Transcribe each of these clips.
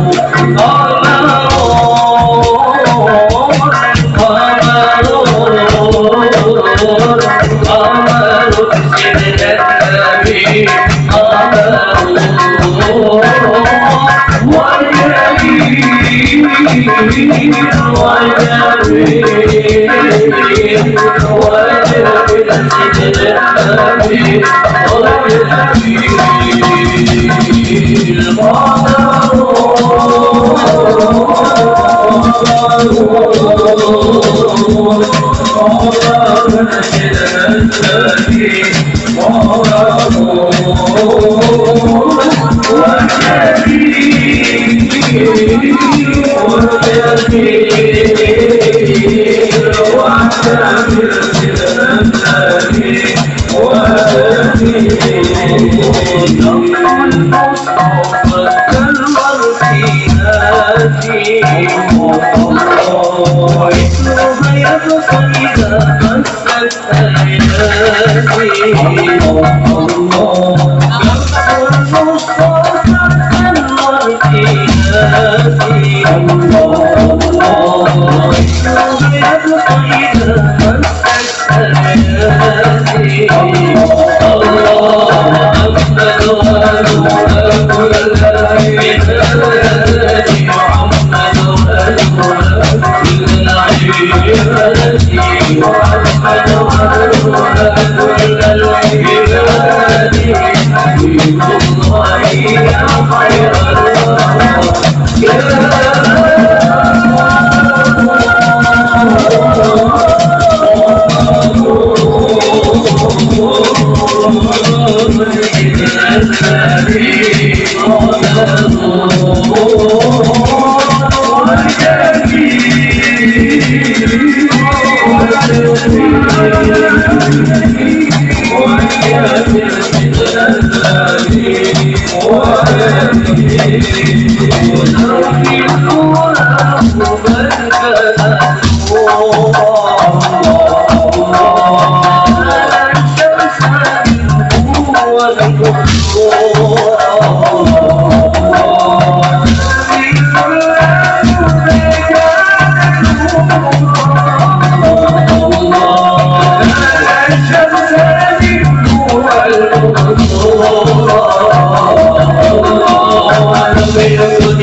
Oh, Oh, قديم اسمها يبقى إذا مسك حياتي الله أكبر الله أكبر Oh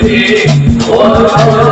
你我。